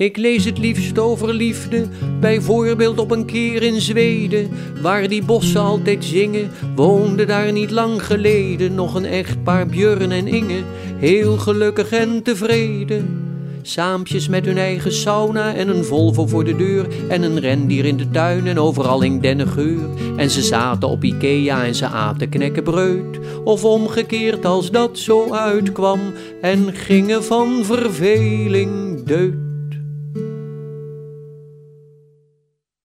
Ik lees het liefst over liefde, bijvoorbeeld op een keer in Zweden, waar die bossen altijd zingen, woonde daar niet lang geleden nog een echtpaar Björn en Inge, heel gelukkig en tevreden. Saampjes met hun eigen sauna en een Volvo voor de deur en een rendier in de tuin en overal in dennengeur. En ze zaten op Ikea en ze aten knekkenbreud, of omgekeerd als dat zo uitkwam en gingen van verveling deut.